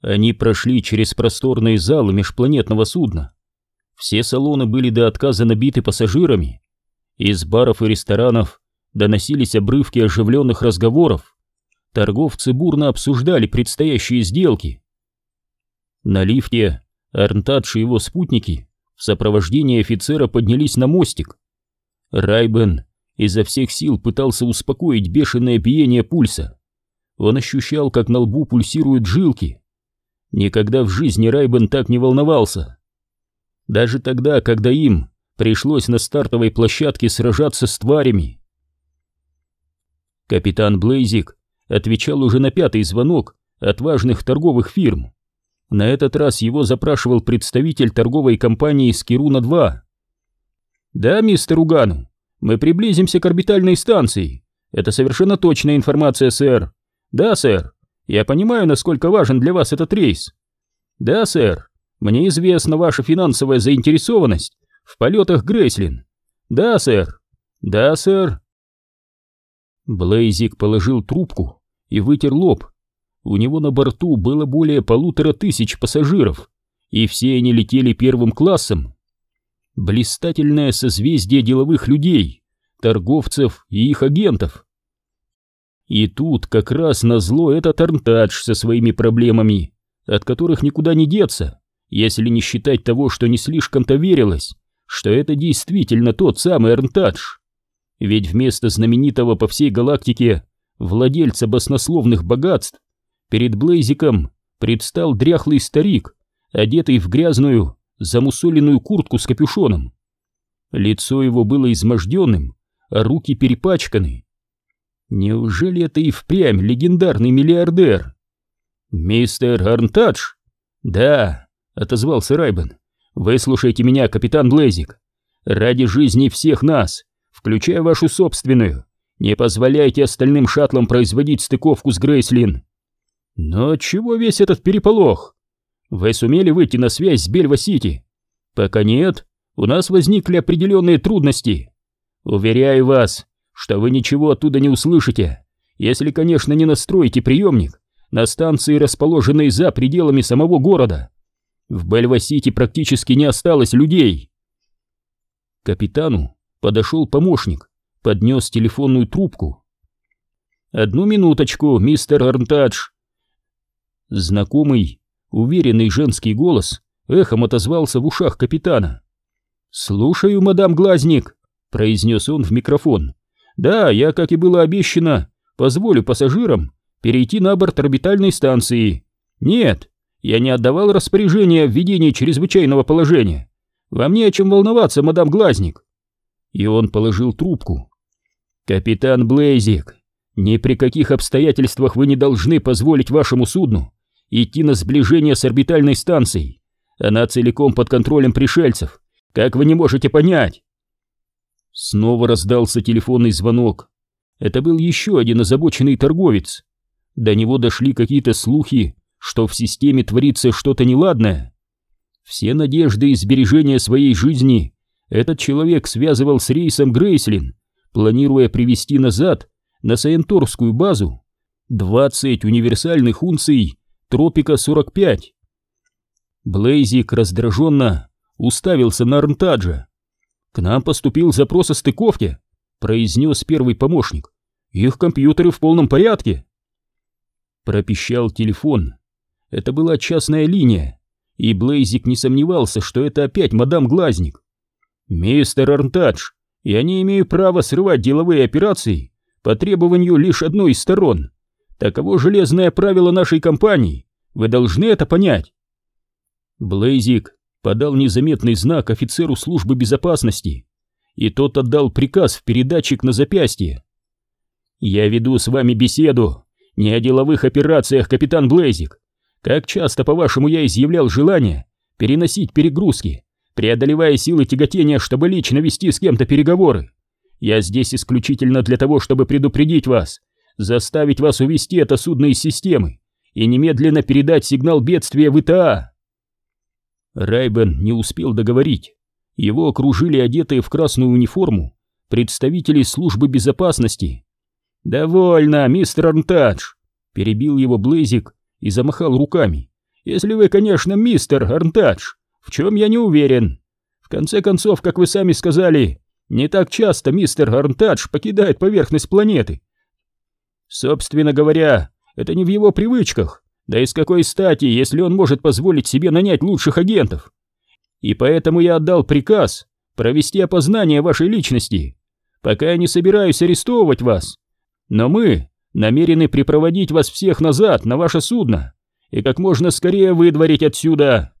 Они прошли через просторные залы межпланетного судна. Все салоны были до отказа набиты пассажирами. Из баров и ресторанов доносились обрывки оживленных разговоров. Торговцы бурно обсуждали предстоящие сделки. На лифте Арнтадж и его спутники в сопровождении офицера поднялись на мостик. Райбен изо всех сил пытался успокоить бешеное биение пульса. Он ощущал, как на лбу пульсируют жилки. Никогда в жизни Райбен так не волновался. Даже тогда, когда им пришлось на стартовой площадке сражаться с тварями. Капитан Блейзик отвечал уже на пятый звонок от важных торговых фирм. На этот раз его запрашивал представитель торговой компании Скируна-2. «Да, мистер Угану, мы приблизимся к орбитальной станции. Это совершенно точная информация, сэр. Да, сэр. Я понимаю, насколько важен для вас этот рейс. Да, сэр. Мне известна ваша финансовая заинтересованность в полетах Грейслин. Да, сэр. Да, сэр. Блейзик положил трубку и вытер лоб. У него на борту было более полутора тысяч пассажиров, и все они летели первым классом. Блистательное созвездие деловых людей, торговцев и их агентов. И тут как раз назло этот Арнтадж со своими проблемами, от которых никуда не деться, если не считать того, что не слишком-то верилось, что это действительно тот самый Арнтадж. Ведь вместо знаменитого по всей галактике владельца баснословных богатств Перед Блейзиком предстал дряхлый старик, одетый в грязную, замусоленную куртку с капюшоном. Лицо его было изможденным, а руки перепачканы. Неужели это и впрямь легендарный миллиардер? «Мистер Арнтадж?» «Да», — отозвался Райбен. «Выслушайте меня, капитан Блейзик. Ради жизни всех нас, включая вашу собственную, не позволяйте остальным шаттлам производить стыковку с Грейслин. Но чего весь этот переполох? Вы сумели выйти на связь с Бельва-Сити? Пока нет, у нас возникли определенные трудности. Уверяю вас, что вы ничего оттуда не услышите, если, конечно, не настроите приемник на станции, расположенной за пределами самого города. В Бельва-Сити практически не осталось людей. Капитану подошел помощник, поднес телефонную трубку. «Одну минуточку, мистер Арнтадж», Знакомый, уверенный женский голос эхом отозвался в ушах капитана. «Слушаю, мадам Глазник», — произнес он в микрофон. «Да, я, как и было обещано, позволю пассажирам перейти на борт орбитальной станции. Нет, я не отдавал распоряжения о введении чрезвычайного положения. Вам не о чем волноваться, мадам Глазник». И он положил трубку. «Капитан Блейзик, ни при каких обстоятельствах вы не должны позволить вашему судну идти на сближение с орбитальной станцией. Она целиком под контролем пришельцев. Как вы не можете понять? Снова раздался телефонный звонок. Это был еще один озабоченный торговец. До него дошли какие-то слухи, что в системе творится что-то неладное. Все надежды и сбережения своей жизни этот человек связывал с рейсом Грейслин, планируя привезти назад на Саенторскую базу 20 универсальных унций Тропика-45. Блейзик раздраженно уставился на Арнтаджа. «К нам поступил запрос о стыковке», — произнес первый помощник. «Их компьютеры в полном порядке». Пропищал телефон. Это была частная линия, и Блейзик не сомневался, что это опять мадам Глазник. «Мистер Арнтадж, я не имею права срывать деловые операции по требованию лишь одной из сторон. Таково железное правило нашей компании. Вы должны это понять. Блейзик подал незаметный знак офицеру службы безопасности, и тот отдал приказ в передатчик на запястье. «Я веду с вами беседу не о деловых операциях, капитан Блейзик. Как часто, по-вашему, я изъявлял желание переносить перегрузки, преодолевая силы тяготения, чтобы лично вести с кем-то переговоры? Я здесь исключительно для того, чтобы предупредить вас, заставить вас увести это судно из системы и немедленно передать сигнал бедствия в ИТА. Райбен не успел договорить. Его окружили одетые в красную униформу представители службы безопасности. «Довольно, мистер Арнтадж!» — перебил его Блейзик и замахал руками. Если вы, конечно, мистер Арнтадж, в чем я не уверен. В конце концов, как вы сами сказали, не так часто мистер Арнтадж покидает поверхность планеты. Собственно говоря, это не в его привычках, да и с какой стати, если он может позволить себе нанять лучших агентов. И поэтому я отдал приказ провести опознание вашей личности. Пока я не собираюсь арестовывать вас, но мы намерены припроводить вас всех назад на ваше судно и как можно скорее выдворить отсюда.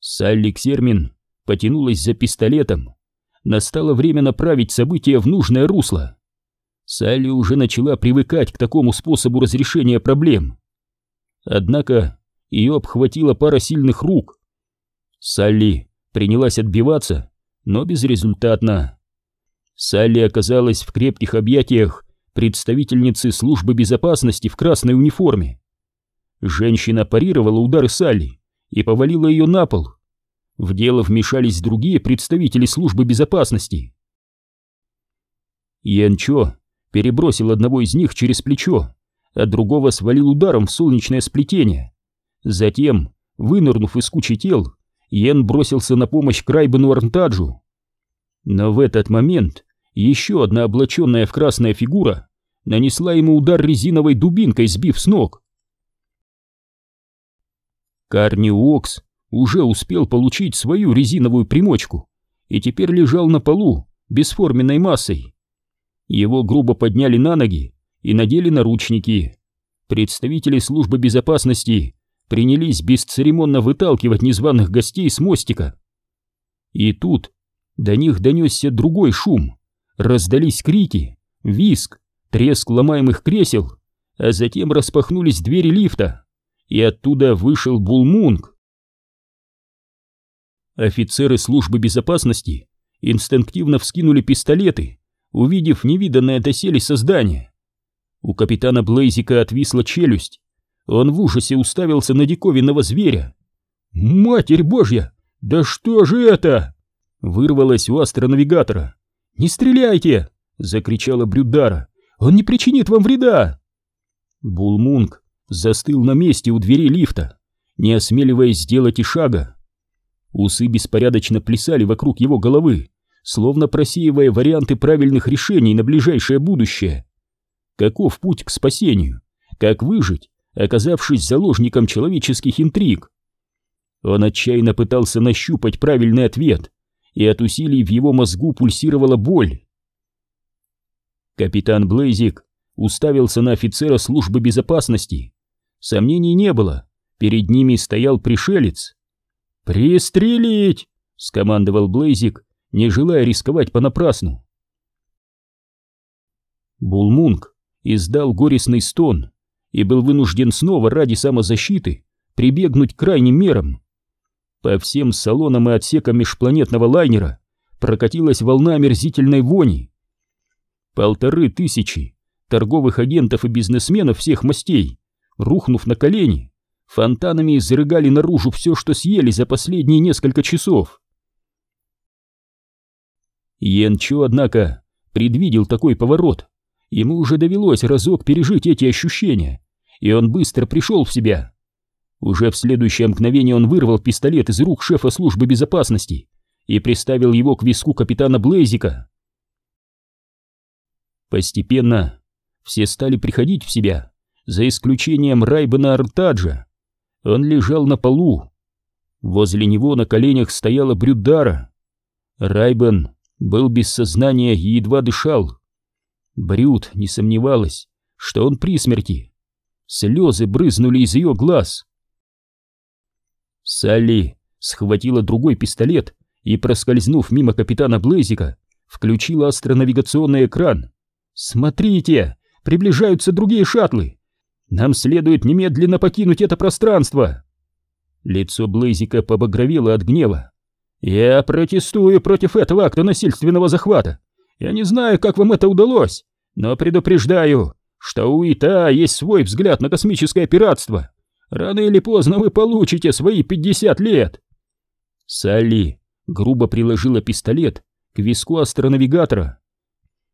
Салли Ксермин потянулась за пистолетом. Настало время направить события в нужное русло. Салли уже начала привыкать к такому способу разрешения проблем. Однако ее обхватила пара сильных рук. Салли принялась отбиваться, но безрезультатно. Салли оказалась в крепких объятиях представительницы службы безопасности в красной униформе. Женщина парировала удары Салли и повалила ее на пол. В дело вмешались другие представители службы безопасности. Янчо перебросил одного из них через плечо, а другого свалил ударом в солнечное сплетение. Затем, вынырнув из кучи тел, Йен бросился на помощь Крайбену Арнтаджу. Но в этот момент еще одна облаченная в красная фигура нанесла ему удар резиновой дубинкой, сбив с ног. Карни Уокс уже успел получить свою резиновую примочку и теперь лежал на полу бесформенной массой. Его грубо подняли на ноги и надели наручники. Представители службы безопасности принялись бесцеремонно выталкивать незваных гостей с мостика. И тут до них донесся другой шум. Раздались крики, виск, треск ломаемых кресел, а затем распахнулись двери лифта и оттуда вышел Булмунг. Офицеры службы безопасности инстинктивно вскинули пистолеты, увидев невиданное доселе создание. У капитана Блейзика отвисла челюсть. Он в ужасе уставился на диковинного зверя. «Матерь Божья! Да что же это?» Вырвалось у астронавигатора. «Не стреляйте!» — закричала Брюдара. «Он не причинит вам вреда!» Булмунг застыл на месте у двери лифта, не осмеливаясь сделать и шага. Усы беспорядочно плясали вокруг его головы, словно просеивая варианты правильных решений на ближайшее будущее. Каков путь к спасению? Как выжить, оказавшись заложником человеческих интриг? Он отчаянно пытался нащупать правильный ответ, и от усилий в его мозгу пульсировала боль. Капитан Блейзик уставился на офицера службы безопасности, Сомнений не было, перед ними стоял пришелец. «Пристрелить!» — скомандовал Блейзик, не желая рисковать понапрасну. Булмунг издал горестный стон и был вынужден снова ради самозащиты прибегнуть к крайним мерам. По всем салонам и отсекам межпланетного лайнера прокатилась волна омерзительной вони. Полторы тысячи торговых агентов и бизнесменов всех мастей рухнув на колени, фонтанами изрыгали наружу все, что съели за последние несколько часов. Янчо, однако, предвидел такой поворот. Ему уже довелось разок пережить эти ощущения, и он быстро пришел в себя. Уже в следующее мгновение он вырвал пистолет из рук шефа службы безопасности и приставил его к виску капитана Блейзика. Постепенно все стали приходить в себя, за исключением Райбена Артаджа. Он лежал на полу. Возле него на коленях стояла Брюдара. Райбен был без сознания и едва дышал. Брюд не сомневалась, что он при смерти. Слезы брызнули из ее глаз. Салли схватила другой пистолет и, проскользнув мимо капитана Блейзика, включила астронавигационный экран. «Смотрите! Приближаются другие шаттлы! Нам следует немедленно покинуть это пространство!» Лицо Блейзика побагровело от гнева. «Я протестую против этого акта насильственного захвата. Я не знаю, как вам это удалось, но предупреждаю, что у ИТА есть свой взгляд на космическое пиратство. Рано или поздно вы получите свои пятьдесят лет!» Салли грубо приложила пистолет к виску астронавигатора.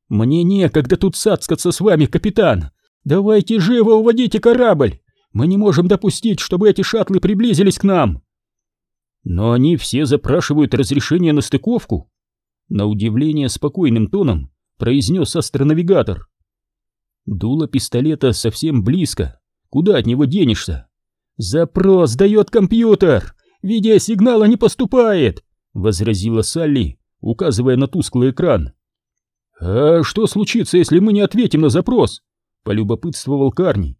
«Мне некогда тут цацкаться с вами, капитан! Давайте живо уводите корабль! Мы не можем допустить, чтобы эти шаттлы приблизились к нам. Но они все запрашивают разрешение на стыковку. На удивление спокойным тоном произнес астронавигатор. Дуло пистолета совсем близко. Куда от него денешься? Запрос дает компьютер. Видеосигнала не поступает, возразила Салли, указывая на тусклый экран. А что случится, если мы не ответим на запрос? полюбопытствовал Карни.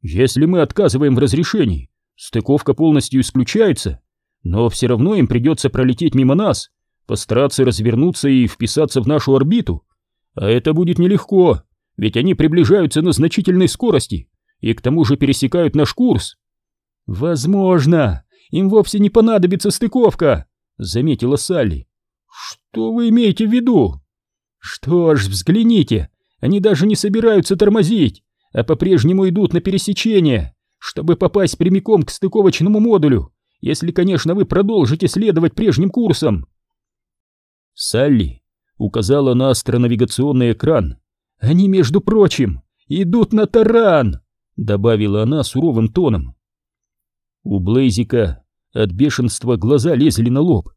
Если мы отказываем в разрешении, стыковка полностью исключается, но все равно им придется пролететь мимо нас, постараться развернуться и вписаться в нашу орбиту. А это будет нелегко, ведь они приближаются на значительной скорости и к тому же пересекают наш курс. Возможно, им вовсе не понадобится стыковка, заметила Салли. Что вы имеете в виду? Что ж, взгляните, они даже не собираются тормозить а по-прежнему идут на пересечение, чтобы попасть прямиком к стыковочному модулю, если, конечно, вы продолжите следовать прежним курсом. Салли указала на астронавигационный экран. Они, между прочим, идут на таран, добавила она суровым тоном. У Блейзика от бешенства глаза лезли на лоб.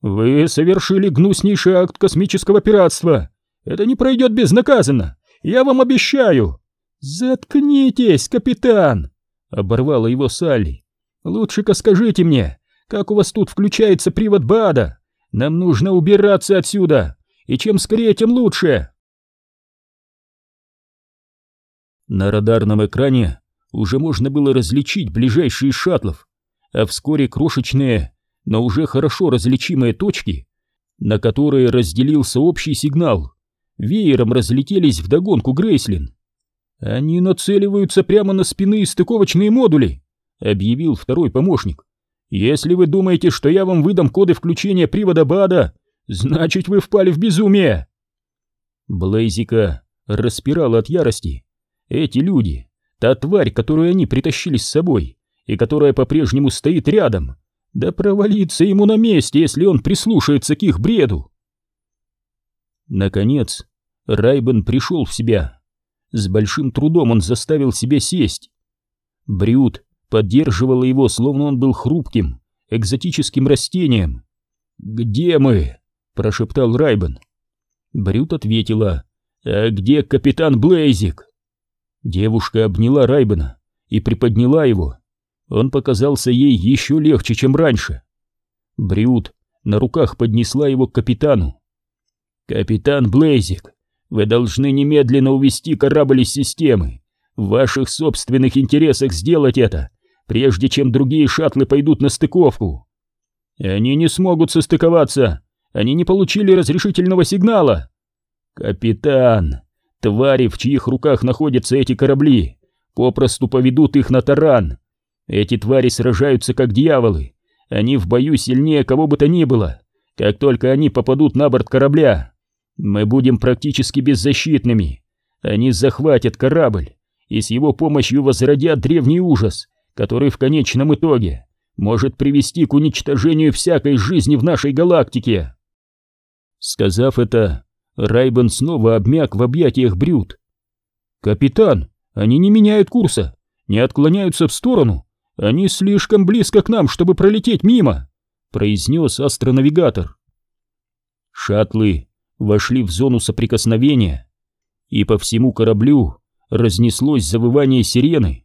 «Вы совершили гнуснейший акт космического пиратства! Это не пройдет безнаказанно! Я вам обещаю!» «Заткнитесь, капитан!» — оборвала его Салли. «Лучше-ка скажите мне, как у вас тут включается привод БАДа? Нам нужно убираться отсюда, и чем скорее, тем лучше!» На радарном экране уже можно было различить ближайшие шаттлов, а вскоре крошечные, но уже хорошо различимые точки, на которые разделился общий сигнал, веером разлетелись вдогонку Грейслин. «Они нацеливаются прямо на спины и стыковочные модули», — объявил второй помощник. «Если вы думаете, что я вам выдам коды включения привода БАДа, значит, вы впали в безумие!» Блейзика распирал от ярости. Эти люди, та тварь, которую они притащили с собой и которая по-прежнему стоит рядом, да провалиться ему на месте, если он прислушается к их бреду. Наконец, Райбен пришел в себя. С большим трудом он заставил себя сесть. Брюд поддерживала его, словно он был хрупким, экзотическим растением. «Где мы?» — прошептал Райбен. Брюд ответила. «А где капитан Блейзик?» Девушка обняла Райбена и приподняла его. Он показался ей еще легче, чем раньше. Брюд на руках поднесла его к капитану. «Капитан Блейзик, вы должны немедленно увести корабль из системы. В ваших собственных интересах сделать это, прежде чем другие шаттлы пойдут на стыковку. Они не смогут состыковаться. Они не получили разрешительного сигнала. Капитан, твари, в чьих руках находятся эти корабли, попросту поведут их на таран. Эти твари сражаются как дьяволы. Они в бою сильнее кого бы то ни было. Как только они попадут на борт корабля, мы будем практически беззащитными. Они захватят корабль и с его помощью возродят древний ужас, который в конечном итоге может привести к уничтожению всякой жизни в нашей галактике. Сказав это, Райбен снова обмяк в объятиях Брюд. «Капитан, они не меняют курса, не отклоняются в сторону, они слишком близко к нам, чтобы пролететь мимо», произнес астронавигатор. Шаттлы вошли в зону соприкосновения, и по всему кораблю разнеслось завывание сирены.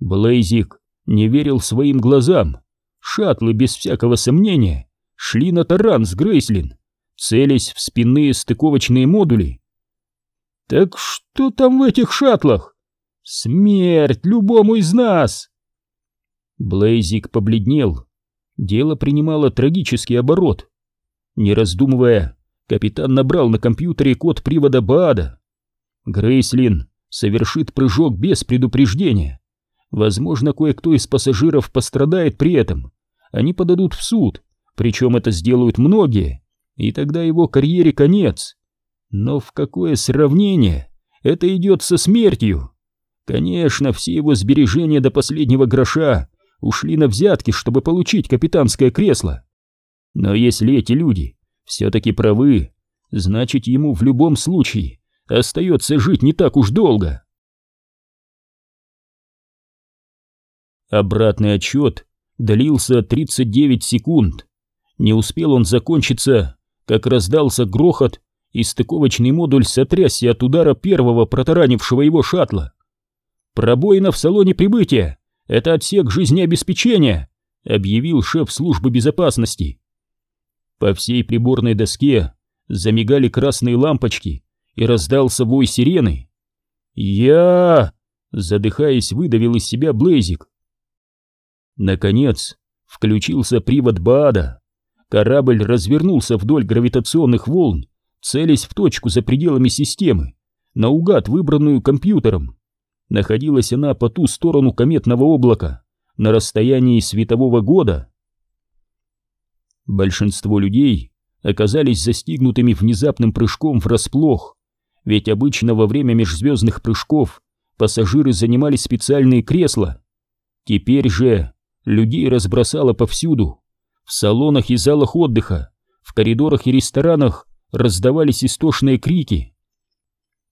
Блейзик не верил своим глазам. Шаттлы, без всякого сомнения, шли на таран с Грейслин, целясь в спинные стыковочные модули. «Так что там в этих шаттлах? Смерть любому из нас!» Блейзик побледнел. Дело принимало трагический оборот. Не раздумывая, капитан набрал на компьютере код привода БАДа. Грейслин совершит прыжок без предупреждения. Возможно, кое-кто из пассажиров пострадает при этом. Они подадут в суд, причем это сделают многие, и тогда его карьере конец. Но в какое сравнение? Это идет со смертью. Конечно, все его сбережения до последнего гроша ушли на взятки, чтобы получить капитанское кресло. Но если эти люди все-таки правы, значит ему в любом случае остается жить не так уж долго. Обратный отчет длился 39 секунд. Не успел он закончиться, как раздался грохот, и стыковочный модуль сотрясся от удара первого протаранившего его шаттла. «Пробоина в салоне прибытия! Это отсек жизнеобеспечения!» — объявил шеф службы безопасности. По всей приборной доске замигали красные лампочки, и раздался вой сирены. «Я...» — задыхаясь, выдавил из себя Блейзик. Наконец, включился привод БАДа. Корабль развернулся вдоль гравитационных волн, целясь в точку за пределами системы, наугад выбранную компьютером. Находилась она по ту сторону кометного облака, на расстоянии светового года. Большинство людей оказались застигнутыми внезапным прыжком врасплох, ведь обычно во время межзвездных прыжков пассажиры занимали специальные кресла. Теперь же людей разбросало повсюду, в салонах и залах отдыха, в коридорах и ресторанах раздавались истошные крики.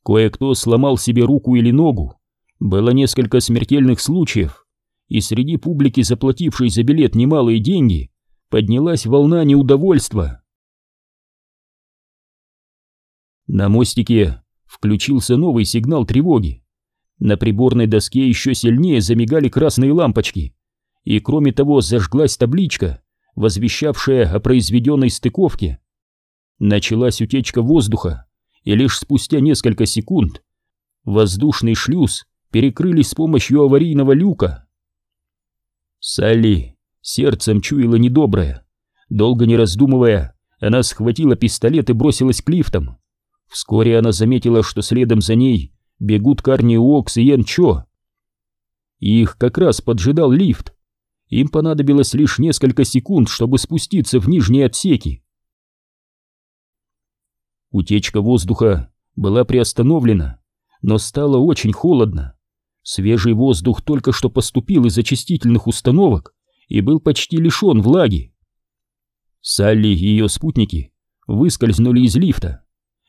Кое-кто сломал себе руку или ногу, было несколько смертельных случаев, и среди публики, заплатившей за билет немалые деньги, поднялась волна неудовольства. На мостике включился новый сигнал тревоги. На приборной доске еще сильнее замигали красные лампочки, и кроме того зажглась табличка, возвещавшая о произведенной стыковке. Началась утечка воздуха, и лишь спустя несколько секунд воздушный шлюз перекрыли с помощью аварийного люка. Салли сердцем чуяла недоброе. Долго не раздумывая, она схватила пистолет и бросилась к лифтам. Вскоре она заметила, что следом за ней бегут Карни Уокс и Ян Чо. Их как раз поджидал лифт. Им понадобилось лишь несколько секунд, чтобы спуститься в нижние отсеки. Утечка воздуха была приостановлена, но стало очень холодно. Свежий воздух только что поступил из очистительных установок и был почти лишен влаги. Салли и ее спутники выскользнули из лифта.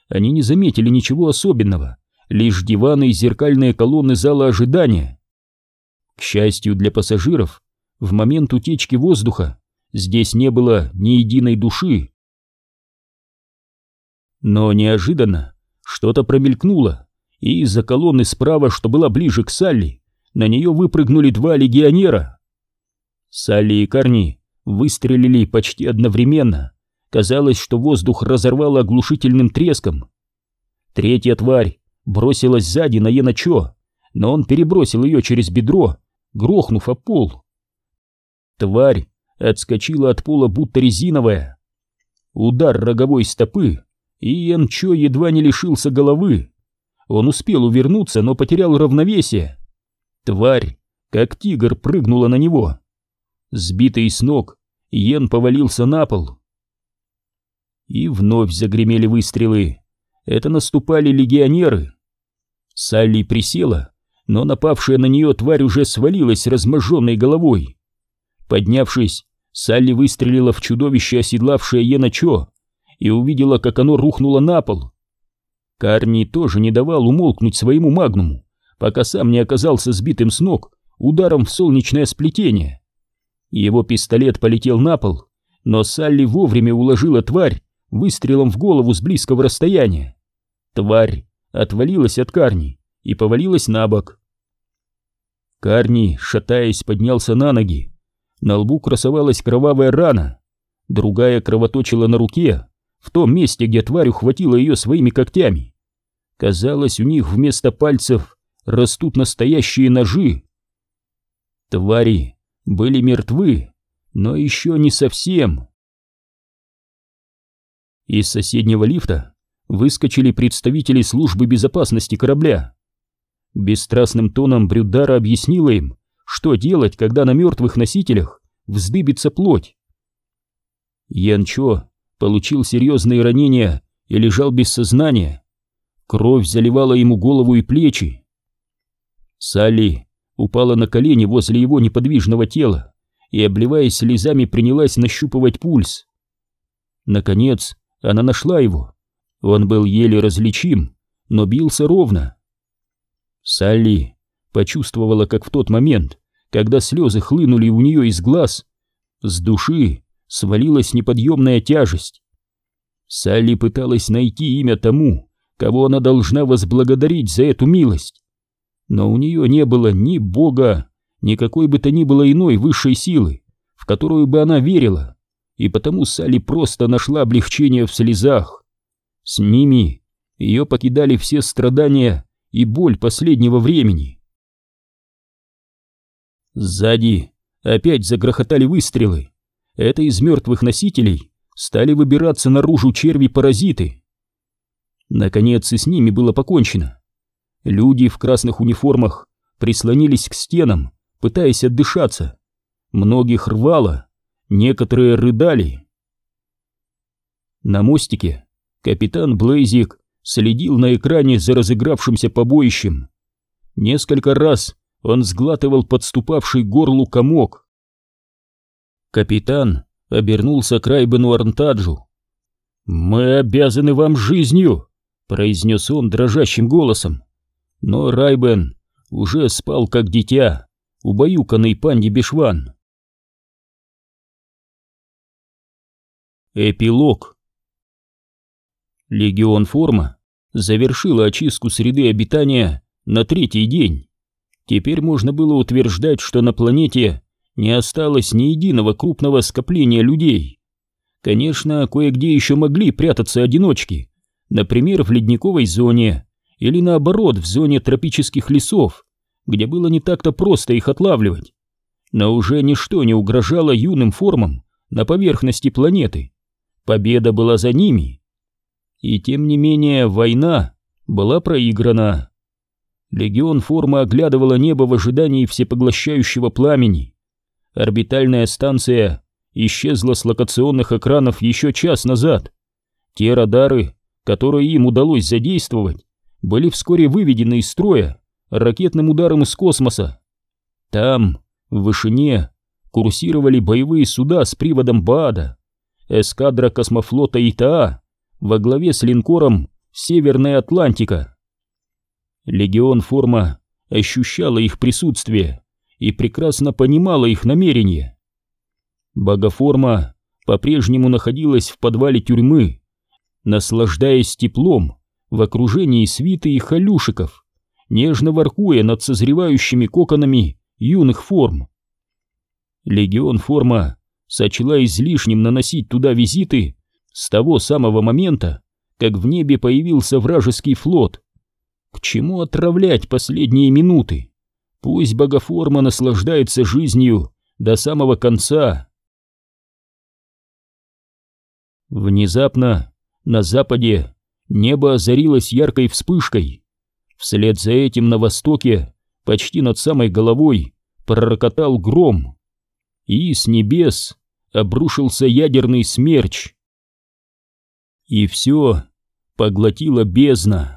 Они не заметили ничего особенного, лишь диваны и зеркальные колонны зала ожидания. К счастью для пассажиров, в момент утечки воздуха здесь не было ни единой души. Но неожиданно что-то промелькнуло, и из-за колонны справа, что была ближе к Салли, на нее выпрыгнули два легионера. Салли и Карни выстрелили почти одновременно. Казалось, что воздух разорвало оглушительным треском. Третья тварь бросилась сзади на Яночо, но он перебросил ее через бедро, грохнув о пол. Тварь отскочила от пола, будто резиновая. Удар роговой стопы, и Янчо едва не лишился головы. Он успел увернуться, но потерял равновесие. Тварь, как тигр, прыгнула на него. Сбитый с ног, Йен повалился на пол. И вновь загремели выстрелы. Это наступали легионеры. Салли присела, но напавшая на нее тварь уже свалилась разможженной головой. Поднявшись, Салли выстрелила в чудовище, оседлавшее Йена Чо, и увидела, как оно рухнуло на пол. Карни тоже не давал умолкнуть своему магнуму, пока сам не оказался сбитым с ног ударом в солнечное сплетение. Его пистолет полетел на пол, но Салли вовремя уложила тварь выстрелом в голову с близкого расстояния. Тварь отвалилась от Карни и повалилась на бок. Карни, шатаясь, поднялся на ноги. На лбу красовалась кровавая рана, другая кровоточила на руке, в том месте, где тварь ухватила ее своими когтями. Казалось, у них вместо пальцев растут настоящие ножи. Твари были мертвы, но еще не совсем. Из соседнего лифта выскочили представители службы безопасности корабля. Бесстрастным тоном Брюдара объяснила им, что делать, когда на мертвых носителях вздыбится плоть. Янчо получил серьезные ранения и лежал без сознания. Кровь заливала ему голову и плечи. Салли упала на колени возле его неподвижного тела и, обливаясь слезами, принялась нащупывать пульс. Наконец, она нашла его. Он был еле различим, но бился ровно. Салли почувствовала, как в тот момент, когда слезы хлынули у нее из глаз, с души свалилась неподъемная тяжесть. Салли пыталась найти имя тому, кого она должна возблагодарить за эту милость. Но у нее не было ни Бога, ни какой бы то ни было иной высшей силы, в которую бы она верила, и потому Салли просто нашла облегчение в слезах. С ними ее покидали все страдания и боль последнего времени. Сзади опять загрохотали выстрелы. Это из мертвых носителей стали выбираться наружу черви-паразиты. Наконец и с ними было покончено. Люди в красных униформах прислонились к стенам, пытаясь отдышаться. Многих рвало, некоторые рыдали. На мостике капитан Блейзик следил на экране за разыгравшимся побоищем. Несколько раз он сглатывал подступавший горлу комок. Капитан обернулся к Райбену Арнтаджу. «Мы обязаны вам жизнью!» — произнес он дрожащим голосом. Но Райбен уже спал как дитя, убаюканный панди Бешван. Эпилог Легион Форма завершила очистку среды обитания на третий день. Теперь можно было утверждать, что на планете не осталось ни единого крупного скопления людей. Конечно, кое-где еще могли прятаться одиночки, например, в ледниковой зоне, или наоборот, в зоне тропических лесов, где было не так-то просто их отлавливать. Но уже ничто не угрожало юным формам на поверхности планеты. Победа была за ними. И тем не менее война была проиграна. Легион формы оглядывала небо в ожидании всепоглощающего пламени. Орбитальная станция исчезла с локационных экранов еще час назад. Те радары, которые им удалось задействовать, были вскоре выведены из строя ракетным ударом из космоса. Там, в вышине, курсировали боевые суда с приводом БАДа, эскадра космофлота ИТА во главе с линкором «Северная Атлантика». Легион Форма ощущала их присутствие и прекрасно понимала их намерения. Богоформа по-прежнему находилась в подвале тюрьмы, наслаждаясь теплом в окружении свиты и халюшиков, нежно воркуя над созревающими коконами юных форм. Легион Форма сочла излишним наносить туда визиты с того самого момента, как в небе появился вражеский флот, к чему отравлять последние минуты? Пусть богоформа наслаждается жизнью до самого конца. Внезапно на западе небо озарилось яркой вспышкой. Вслед за этим на востоке, почти над самой головой, пророкотал гром. И с небес обрушился ядерный смерч. И все поглотила бездна.